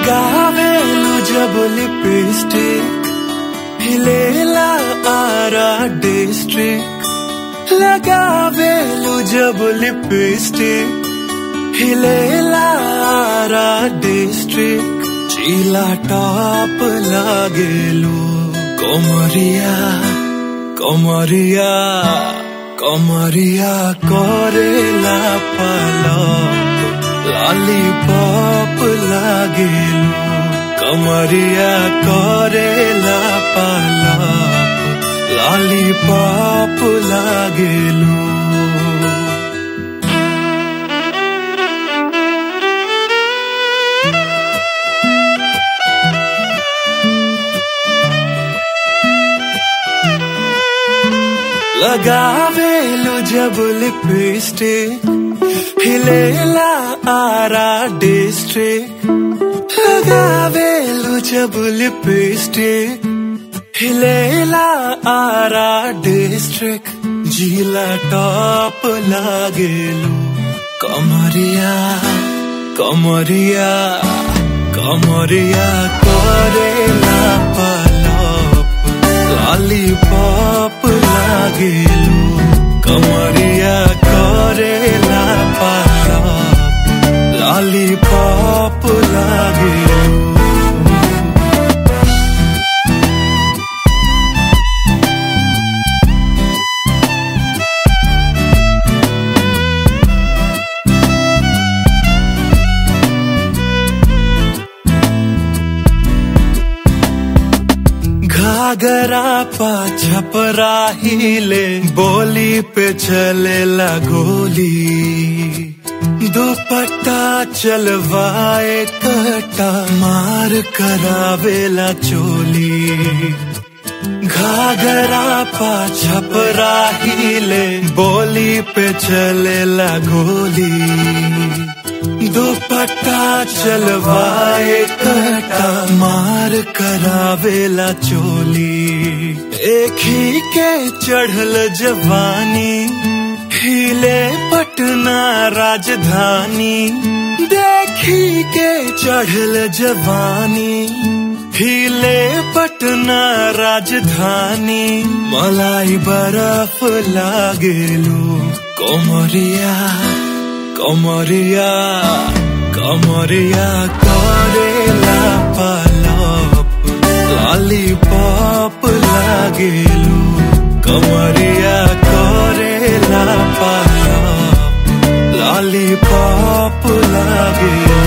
लगावेलु जब लिपस्टिक हिलेला आरा डिस्ट्रिक्ट लगावेलु जब लिपस्टिक हिलेला आरा डिस्ट्रिक्ट चिला टॉप लागेलु, कोमरिया कोमरिया कोमरिया करेला पलप लॉलीपॉप लागेलू। कमरिया करेला पालप लॉलीपॉप लागेलू लगावेलू जब लिपस्टिक हिलेला आरा डिस्ट्रिक्ट लगावेलु जब लिपस्टिक हिलेला आरा डिस्ट्रिक्ट जिला टॉप लागेलु कमरिया कमरिया कमरिया करेला लागेलु कमरिया करेला पलप लॉलीपॉप लागेलु घाघरा पा छपरा हिले बोली पे चलेला गोली। दुपट्टा चलवाए कटा, मार करावेला चोली। घाघरा पा छपरा हिले बोली पे चले चलेला गोली। दुपट्टा चलवाए कटा, मार करावेला चोली। एक ही के चढ़ल जवानी हिले पटना राजधानी। देखी के चढ़ल जवानी हिले पटना राजधानी। मलाई बर्फ़ लागेलू, कोमरिया। कमरिया कमरिया करे पालप लाली पप लागेलू कमरिया करे पालप लाली पाप लागेलू